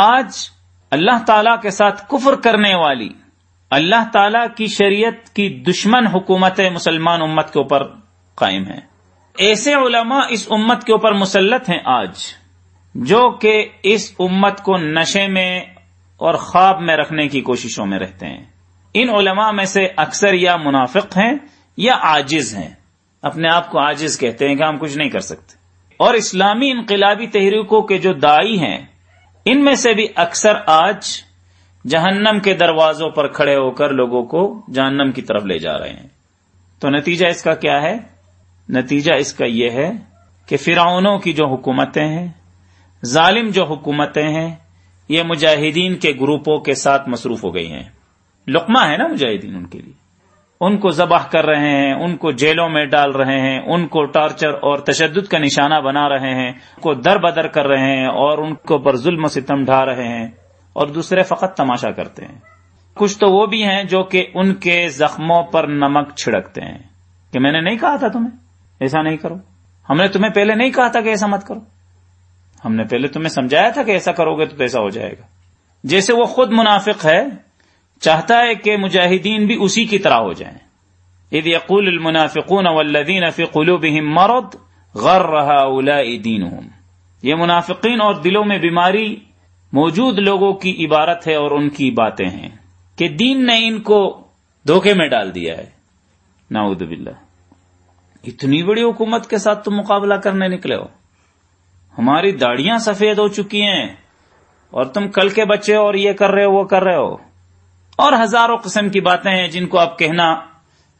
آج اللہ تعالی کے ساتھ کفر کرنے والی، اللہ تعالی کی شریعت کی دشمن حکومت مسلمان امت کے اوپر قائم ہے ایسے علماء اس امت کے اوپر مسلط ہیں آج، جو کہ اس امت کو نشے میں اور خواب میں رکھنے کی کوششوں میں رہتے ہیں۔ ان علماء میں سے اکثر یا منافق ہیں یا عاجز ہیں۔ اپنے آپ کو عاجز کہتے ہیں کہ ہم کچھ نہیں کر سکتے۔ اور اسلامی انقلابی تحریکوں کے جو دائی ہیں ان میں سے بھی اکثر آج جہنم کے دروازوں پر کھڑے ہو کر لوگوں کو جہنم کی طرف لے جا رہے ہیں۔ تو نتیجہ اس کا کیا ہے؟ نتیجہ اس کا یہ ہے کہ فرعونوں کی جو حکومتیں ہیں، ظالم جو حکومتیں ہیں، یہ مجاہدین کے گروپوں کے ساتھ مصروف ہو گئی ہیں۔ لقمہ ہے نا مجاہدین ان کے لیے۔ ان کو ذبح کر رہے ہیں، ان کو جیلوں میں ڈال رہے ہیں، ان کو ٹارچر اور تشدد کا نشانہ بنا رہے ہیں، ان کو در بدر کر رہے ہیں اور ان کو پر ظلم و ستم ڈھا رہے ہیں اور دوسرے فقط تماشا کرتے ہیں۔ کچھ تو وہ بھی ہیں جو کہ ان کے زخموں پر نمک چھڑکتے ہیں۔ کہ میں نے نہیں کہا تھا تمہیں؟ ایسا نہیں کرو۔ ہم نے تمہیں پہلے نہیں کہا تھا کہ ایسا مت کرو۔ ہم نے پہلے تمہیں سمجھایا تھا کہ ایسا کرو گے تو ایسا ہو جائے گا۔ جیسے وہ خود منافق ہے چاہتا ہے کہ مجاہدین بھی اسی کی طرح ہو جائیں۔ اذ يقول المنافقون والذین فی قلوبهم مرض غر رہا دینهم یہ منافقین اور دلوں میں بیماری موجود لوگوں کی عبارت ہے اور ان کی باتیں ہیں۔ کہ دین نے ان کو دھوکے میں ڈال دیا ہے۔ ناؤد باللہ۔ اتنی بڑی حکومت کے ساتھ تم مقابلہ کرنے نکلے ہو۔ ہماری داڑیاں سفید ہو چکی ہیں اور تم کل کے بچے اور یہ کر رہے ہو، وہ کر رہے ہو۔ اور ہزاروں قسم کی باتیں ہیں جن کو آپ کہنا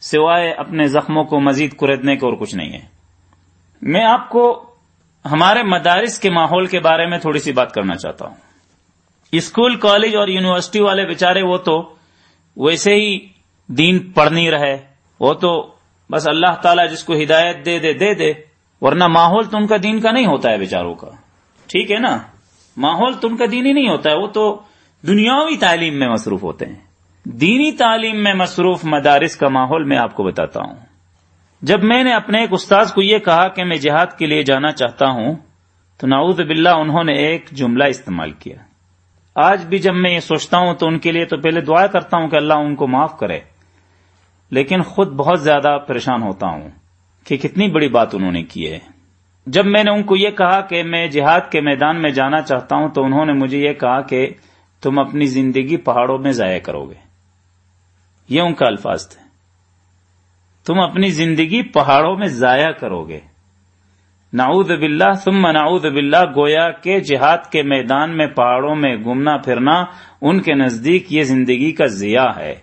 سوائے اپنے زخموں کو مزید کردنے کے اور کچھ نہیں ہے۔ میں آپ کو ہمارے مدارس کے ماحول کے بارے میں تھوڑی سی بات کرنا چاہتا ہوں۔ اسکول، کالج اور یونیورسٹی والے بےچارے وہ تو ویسے ہی دین پڑھ نہیں رہے، وہ تو بس اللہ تعالیٰ جس کو ہدایت دے دے دے دے، ورنہ ماحول تو ان کا دین کا نہیں ہوتا ہے بیچاروں کا۔ ٹھیک ہے نا؟ ماحول تو ان کا دین ہی نہیں ہوتا ہے، وہ تو دنیاوی تعلیم میں مصروف ہوتے ہیں۔ دینی تعلیم میں مصروف مدارس کا ماحول میں آپ کو بتاتا ہوں۔ جب میں نے اپنے ایک استاذ کو یہ کہا کہ میں جہاد کے لیے جانا چاہتا ہوں، تو نعوذ باللہ انہوں نے ایک جملہ استعمال کیا۔ آج بھی جب میں یہ سوچتا ہوں تو ان کے لیے تو پہلے دعا کرتا ہوں کہ اللہ ان کو معاف کرے۔ لیکن خود بہت زیادہ پریشان ہوتا ہوں کہ کتنی بڑی بات انہوں نے کی ہے۔ جب میں نے ان کو یہ کہا کہ میں جہاد کے میدان میں جانا چاہتا ہوں تو انہوں نے مجھے یہ کہا کہ تم اپنی زندگی پہاڑوں میں ضائع کرو گے یہ ان کا الفاظ تھے۔ تم اپنی زندگی پہاڑوں میں ضائع کرو گے نعوذ باللہ، ثم نعوذ باللہ، گویا کے جہاد کے میدان میں پہاڑوں میں گھومنا پھرنا ان کے نزدیک یہ زندگی کا ضیاع ہے۔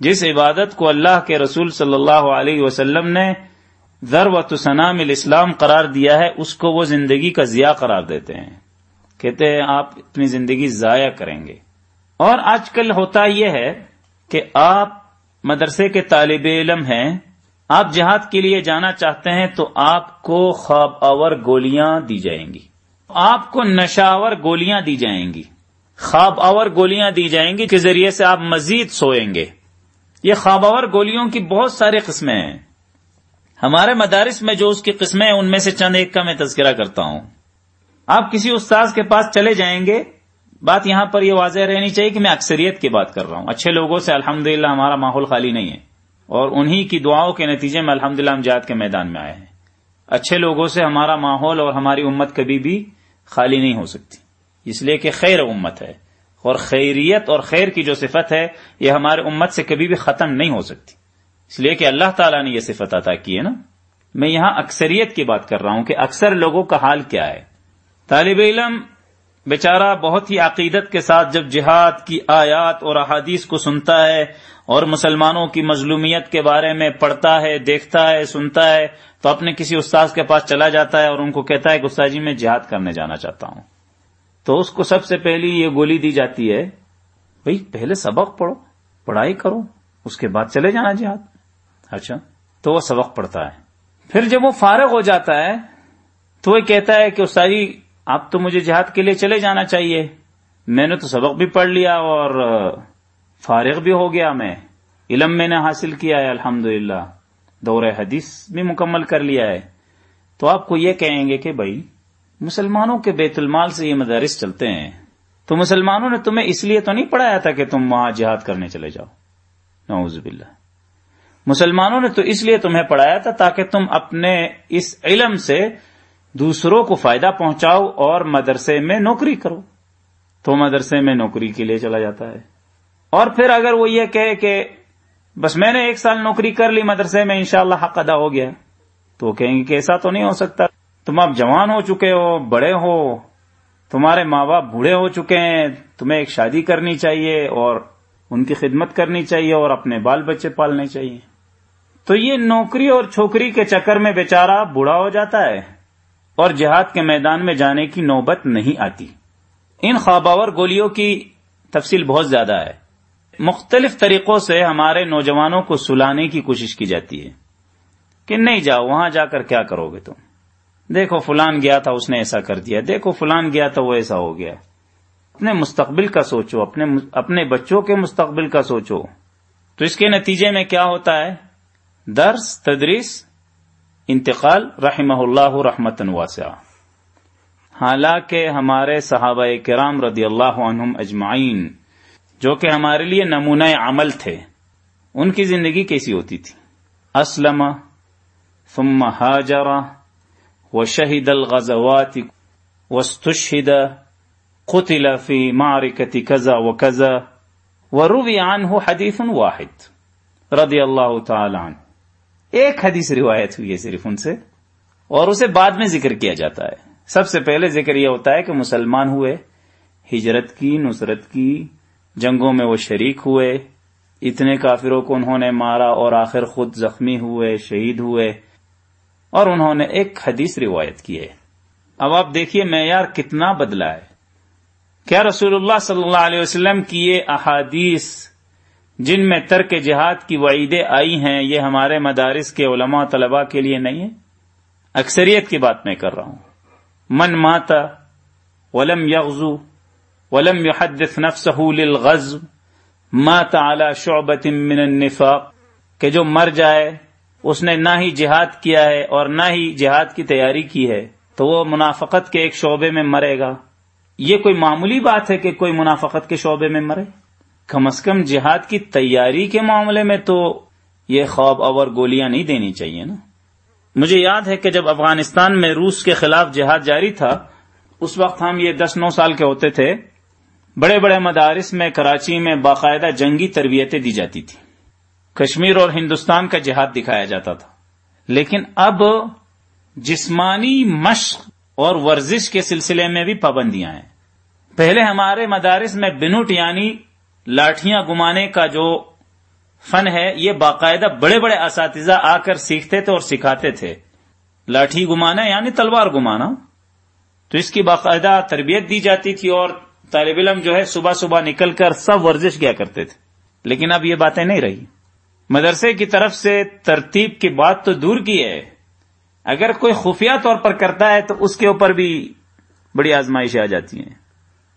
جس عبادت کو اللہ کے رسول صلی اللہ علیہ وسلم نے ذر و الاسلام قرار دیا ہے، اس کو وہ زندگی کا ضیاع قرار دیتے ہیں۔ کہتے ہیں، آپ اپنی زندگی ضائع کریں گے۔ اور آج کل ہوتا یہ ہے کہ آپ مدرسے کے طالب علم ہیں، آپ جہاد کے لیے جانا چاہتے ہیں تو آپ کو خواب آور گولیاں دی جائیں گی۔ آپ کو نشاور گولیاں دی جائیں گی۔ خواب آور گولیاں دی جائیں گی کے ذریعے سے آپ مزید سوئیں گے۔ یہ خواب آور گولیوں کی بہت ساری قسمیں ہیں۔ ہمارے مدارس میں جو اس کی قسمیں ہیں، ان میں سے چند ایک کا میں تذکرہ کرتا ہوں۔ آپ کسی استاذ کے پاس چلے جائیں گے بات یہاں پر یہ واضح رہنی چاہیے کہ میں اکثریت کی بات کر رہا ہوں۔ اچھے لوگوں سے الحمدللہ ہمارا ماحول خالی نہیں ہے۔ اور انہی کی دعاؤں کے نتیجے میں الحمد للہ جات کے میدان میں آئے ہیں۔ اچھے لوگوں سے ہمارا ماحول اور ہماری امت کبھی بھی خالی نہیں ہو سکتی۔ اس لیے کہ خیر امت ہے۔ اور خیریت اور خیر کی جو صفت ہے، یہ ہمارے امت سے کبھی بھی ختم نہیں ہو سکتی۔ اس لیے کہ اللہ تعالیٰ نے یہ صفت عطا کی ہے نا۔ میں یہاں اکثریت کی بات کر رہا ہوں کہ اکثر لوگوں کا حال کیا ہے۔ طالب علم بیچارہ بہت ہی عقیدت کے ساتھ جب جہاد کی آیات اور احادیث کو سنتا ہے اور مسلمانوں کی مظلومیت کے بارے میں پڑھتا ہے، دیکھتا ہے، سنتا ہے، تو اپنے کسی استاذ کے پاس چلا جاتا ہے اور ان کو کہتا ہے کہ استاد جی میں جہاد کرنے جانا چاہتا ہوں۔ تو اس کو سب سے پہلی یہ گولی دی جاتی ہے، بھائی پہلے سبق پڑھو، پڑھائی کرو، اس کے بعد چلے جانا جہاد۔ اچھا تو وہ سبق پڑھتا ہے۔ پھر جب وہ فارغ ہو جاتا ہے، تو وہ کہتا ہے کہ استاد جی آپ تو مجھے جہاد کے لیے چلے جانا چاہیے۔ میں نے تو سبق بھی پڑھ لیا اور فارغ بھی ہو گیا میں۔ علم میں نے حاصل کیا ہے الحمد دور حدیث بھی مکمل کر لیا ہے۔ تو آپ کو یہ کہیں گے کہ بھائی، مسلمانوں کے بیت المال سے یہ مدارس چلتے ہیں۔ تو مسلمانوں نے تمہیں اس لیے تو نہیں پڑھایا تھا کہ تم وہاں جہاد کرنے چلے جاؤ۔ نعوذ باللہ۔ مسلمانوں نے تو اس لیے تمہیں پڑھایا تھا تاکہ تم اپنے اس علم سے دوسروں کو فائدہ پہنچاؤ اور مدرسے میں نوکری کرو۔ تو مدرسے میں نوکری کے لیے چلا جاتا ہے۔ اور پھر اگر وہ یہ کہے کہ بس میں نے ایک سال نوکری کر لی مدرسے میں، انشاءاللہ حق ادا ہو گیا۔ تو وہ کہیں گے کہ ایسا تو نہیں ہو سکتا۔ تم اب جوان ہو چکے ہو، بڑے ہو، تمہارے ماں باپ بوڑھے ہو چکے ہیں، تمہیں ایک شادی کرنی چاہیے اور ان کی خدمت کرنی چاہیے اور اپنے بال بچے پالنے چاہیے۔ تو یہ نوکری اور چھوکری کے چکر میں بیچارہ بوڑھا ہو جاتا ہے۔ اور جہاد کے میدان میں جانے کی نوبت نہیں آتی۔ ان خواباور گولیوں کی تفصیل بہت زیادہ ہے۔ مختلف طریقوں سے ہمارے نوجوانوں کو سلانے کی کوشش کی جاتی ہے۔ کہ نہیں جاؤ، وہاں جا کر کیا کرو گے تم؟ دیکھو فلان گیا تھا، اس نے ایسا کر دیا۔ دیکھو فلان گیا تھا، وہ ایسا ہو گیا۔ اپنے مستقبل کا سوچو، اپنے اپنے بچوں کے مستقبل کا سوچو۔ تو اس کے نتیجے میں کیا ہوتا ہے؟ درس، تدریس انتقال رحمہ اللہ رحمت واسعہ۔ حالانکہ ہمارے صحابہ کرام رضی اللہ عنہم اجمعین، جو کہ ہمارے لیے نمونہ عمل تھے، ان کی زندگی کیسی ہوتی تھی؟ اسلم، ثم حاجر وشهد الغزوات واستشهد قتل في معركة كذا وكذا وروي عنه حديث واحد، رضی اللہ تعالی عنہ۔ ایک حدیث روایت ہوئی ہے صرف ان سے، اور اسے بعد میں ذکر کیا جاتا ہے۔ سب سے پہلے ذکر یہ ہوتا ہے کہ مسلمان ہوئے، ہجرت کی، نصرت کی، جنگوں میں وہ شریک ہوئے، اتنے کافروں کو انہوں نے مارا اور آخر خود زخمی ہوئے، شہید ہوئے، اور انہوں نے ایک حدیث روایت کی ہے۔ اب آپ دیکھیے معیار کتنا بدلا ہے۔ کیا رسول اللہ صلی اللہ علیہ وسلم کی یہ احادیث جن میں ترک جہاد کی وعیدیں آئی ہیں، یہ ہمارے مدارس کے علماء طلباء کے لیے نہیں ہے اکثریت کی بات میں کر رہا ہوں۔ من ماتا ولم یغزو ولم يحدث نفسه للغزو مات على شعبة من النفاق۔ کہ جو مر جائے، اس نے نہ ہی جہاد کیا ہے اور نہ ہی جہاد کی تیاری کی ہے، تو وہ منافقت کے ایک شعبے میں مرے گا۔ یہ کوئی معمولی بات ہے کہ کوئی منافقت کے شعبے میں مرے؟ کم از کم جہاد کی تیاری کے معاملے میں تو یہ خواب اور گولیاں نہیں دینی چاہیے نا۔ مجھے یاد ہے کہ جب افغانستان میں روس کے خلاف جہاد جاری تھا، اس وقت ہم یہ دس نو سال کے ہوتے تھے، بڑے بڑے مدارس میں، کراچی میں باقاعدہ جنگی تربیتیں دی جاتی تھی کشمیر اور ہندوستان کا جہاد دکھایا جاتا تھا۔ لیکن اب جسمانی مشق اور ورزش کے سلسلے میں بھی پابندیاں ہیں۔ پہلے ہمارے مدارس میں بنوٹ یعنی لاٹیاں گمانے کا جو فن ہے، یہ باقاعدہ بڑے بڑے اساتذہ آ کر سیکھتے تھے اور سکھاتے تھے۔ لاٹھی گمانا یعنی تلوار گمانا۔ تو اس کی باقاعدہ تربیت دی جاتی تھی اور طالب علم جو ہے صبح صبح نکل کر سب ورزش کیا کرتے تھے۔ لیکن اب یہ باتیں نہیں رہی۔ مدرسے کی طرف سے ترتیب کی بات تو دور کی ہے۔ اگر کوئی خفیہ طور پر کرتا ہے تو اس کے اوپر بھی بڑی آزمائشیں آ جاتی ہیں۔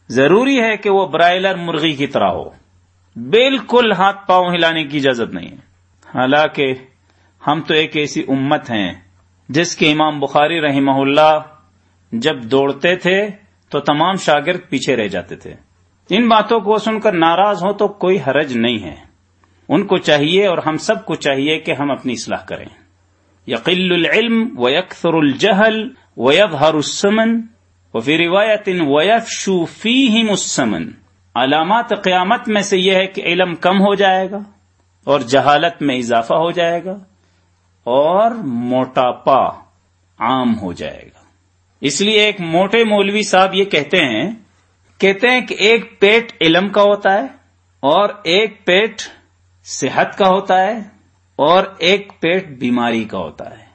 ضروری ہے کہ وہ برائلر مرغی کی طرح ہو۔ بالکل ہاتھ پاؤں ہلانے کی اجازت نہیں ہے۔ حالانکہ ہم تو ایک ایسی امت ہیں جس کے امام بخاری رحمہ اللہ جب دوڑتے تھے تو تمام شاگرد پیچھے رہ جاتے تھے۔ ان باتوں کو سن کر ناراض ہو تو کوئی حرج نہیں ہے۔ ان کو چاہیے اور ہم سب کو چاہیے کہ ہم اپنی اصلاح کریں۔ یقل العلم و یکثر الجہل و یبہر السمن و فی روایت ویفشو فیہم السمن. علامات قیامت میں سے یہ ہے کہ علم کم ہو جائے گا اور جہالت میں اضافہ ہو جائے گا اور موٹاپا عام ہو جائے گا۔ اس لیے ایک موٹے مولوی صاحب یہ کہتے ہیں کہتے ہیں کہ ایک پیٹ علم کا ہوتا ہے اور ایک پیٹ صحت کا ہوتا ہے اور ایک پیٹ بیماری کا ہوتا ہے۔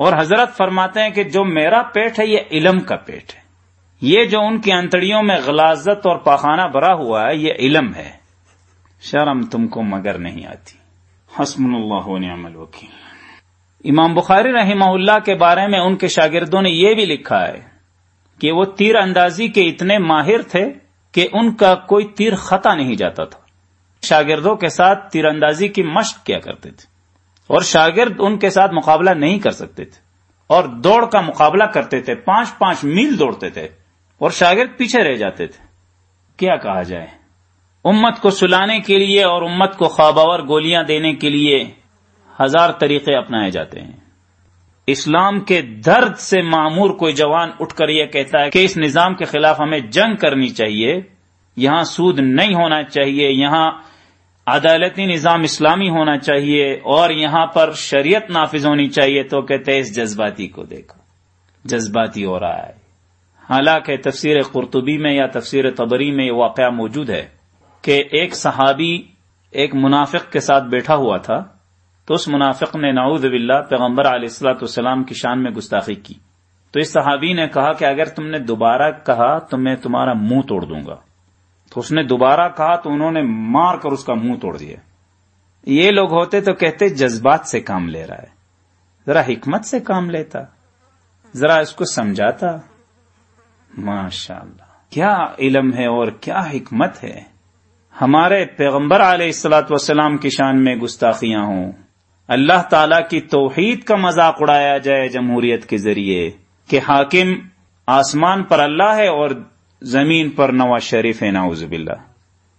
اور حضرت فرماتے ہیں کہ جو میرا پیٹ ہے یہ علم کا پیٹ ہے۔ یہ جو ان کی انتڑیوں میں غلازت اور پاخانہ بھرا ہوا ہے، یہ علم ہے۔ شرم تم کو مگر نہیں آتی۔ حسم اللہ نعم الوکیل۔ امام بخاری رحمہ اللہ کے بارے میں ان کے شاگردوں نے یہ بھی لکھا ہے کہ وہ تیر اندازی کے اتنے ماہر تھے کہ ان کا کوئی تیر خطا نہیں جاتا تھا۔ شاگردوں کے ساتھ تیر اندازی کی مشق کیا کرتے تھے۔ اور شاگرد ان کے ساتھ مقابلہ نہیں کر سکتے تھے اور دوڑ کا مقابلہ کرتے تھے، پانچ پانچ میل دوڑتے تھے اور شاگرد پیچھے رہ جاتے تھے۔ کیا کہا جائے؟ امت کو سلانے کے لیے اور امت کو خواباور گولیاں دینے کے لیے ہزار طریقے اپنائے جاتے ہیں۔ اسلام کے درد سے معمور کوئی جوان اٹھ کر یہ کہتا ہے کہ اس نظام کے خلاف ہمیں جنگ کرنی چاہیے، یہاں سود نہیں ہونا چاہیے، یہاں عدالتی نظام اسلامی ہونا چاہیے اور یہاں پر شریعت نافذ ہونی چاہیے تو کہتے اس جذباتی کو دیکھو۔ جذباتی ہو رہا ہے۔ حالانکہ تفسیر قرطبی میں یا تفسیر تبری میں یہ واقعہ موجود ہے کہ ایک صحابی ایک منافق کے ساتھ بیٹھا ہوا تھا تو اس منافق نے نعوذ باللہ پیغمبر علیہ السلاۃ والسلام کی شان میں گستاخی کی۔ تو اس صحابی نے کہا کہ اگر تم نے دوبارہ کہا تو میں تمہارا منہ توڑ دوں گا۔ تو اس نے دوبارہ کہا تو انہوں نے مار کر اس کا منہ توڑ دیا۔ یہ لوگ ہوتے تو کہتے جذبات سے کام لے رہا ہے۔ ذرا حکمت سے کام لیتا، ذرا اس کو سمجھاتا۔ ماشاء اللہ کیا علم ہے اور کیا حکمت ہے۔ ہمارے پیغمبر علیہ السلاۃ وسلام کی شان میں گستاخیاں ہوں۔ اللہ تعالی کی توحید کا مذاق اڑایا جائے جمہوریت کے ذریعے کہ حاکم آسمان پر اللہ ہے اور زمین پر نواز شریف ہے ناؤز باللہ۔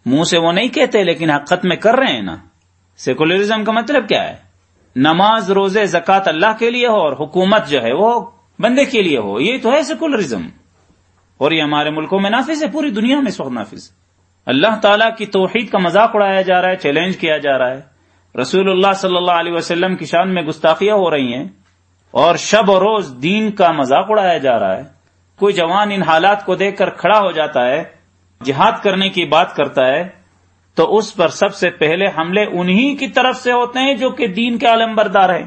منہ سے وہ نہیں کہتے، لیکن حقت میں کر رہے ہیں نا۔ سیکولرزم کا مطلب کیا ہے؟ نماز، روزے زکات اللہ کے لیے ہو اور حکومت جو ہے وہ بندے کے لیے ہو۔ یہ تو ہے سیکولرزم اور یہ ہمارے ملکوں میں نافذ ہے، پوری دنیا میں اس وقت نافذ۔ اللہ تعالیٰ کی توحید کا مذاق اڑایا جا رہا ہے چیلنج کیا جا رہا ہے۔ رسول اللہ صلی اللہ علیہ وسلم کی شان میں گستاخیاں ہو رہی ہیں۔ اور شب و روز دین کا مذاق اڑایا جا رہا ہے۔ کوئی جوان ان حالات کو دیکھ کر کھڑا ہو جاتا ہے، جہاد کرنے کی بات کرتا ہے، تو اس پر سب سے پہلے حملے انہی کی طرف سے ہوتے ہیں جو کہ دین کے عالم بردار ہیں۔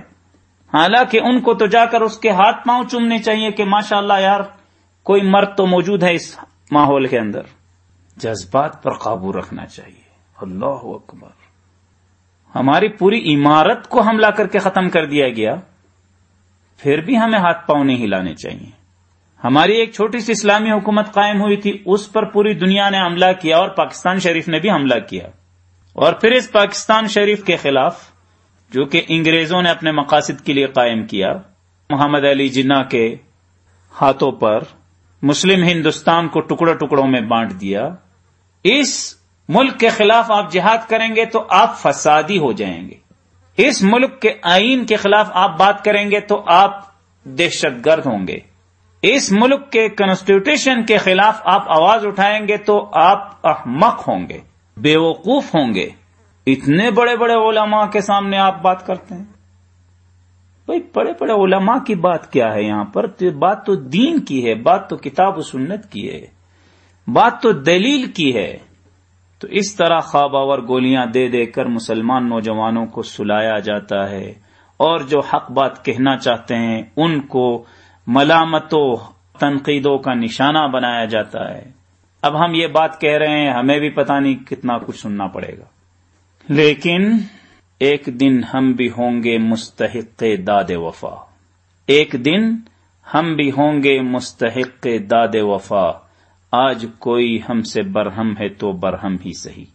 حالانکہ ان کو تو جا کر اس کے ہاتھ پاؤں چومنے چاہیے کہ ماشاء اللہ یار، کوئی مرد تو موجود ہے اس ماحول کے اندر۔ جذبات پر قابو رکھنا چاہیے۔ اللہ اکبر۔ ہماری پوری عمارت کو حملہ کر کے ختم کر دیا گیا۔ پھر بھی ہمیں ہاتھ پاؤں نہیں ہلانے چاہیے۔ ہماری ایک چھوٹی سی اسلامی حکومت قائم ہوئی تھی، اس پر پوری دنیا نے حملہ کیا اور پاکستان شریف نے بھی حملہ کیا۔ اور پھر اس پاکستان شریف کے خلاف، جو کہ انگریزوں نے اپنے مقاصد کے لیے قائم کیا، محمد علی جناح کے ہاتھوں پر مسلم ہندوستان کو ٹکڑوں ٹکڑوں میں بانٹ دیا۔ اس ملک کے خلاف آپ جہاد کریں گے تو آپ فسادی ہو جائیں گے۔ اس ملک کے آئین کے خلاف آپ بات کریں گے تو آپ دہشت گرد ہوں گے۔ اس ملک کے کانسٹیٹیوشن کے خلاف آپ آواز اٹھائیں گے تو آپ احمق ہوں گے بے وقوف ہوں گے۔ اتنے بڑے بڑے علماء کے سامنے آپ بات کرتے ہیں۔ بھائی، بڑے بڑے علماء کی بات کیا ہے یہاں پر؟ بات تو دین کی ہے، بات تو کتاب و سنت کی ہے، بات تو دلیل کی ہے۔ تو اس طرح خواب آور گولیاں دے دے کر مسلمان نوجوانوں کو سلایا جاتا ہے اور جو حق بات کہنا چاہتے ہیں، ان کو ملامتوں، تنقیدوں کا نشانہ بنایا جاتا ہے۔ اب ہم یہ بات کہہ رہے ہیں، ہمیں بھی پتا نہیں کتنا کچھ سننا پڑے گا۔ لیکن ایک دن ہم بھی ہوں گے مستحق داد وفا۔ ایک دن ہم بھی ہوں گے مستحق داد وفا۔ آج کوئی ہم سے برہم ہے تو برہم ہی صحیح۔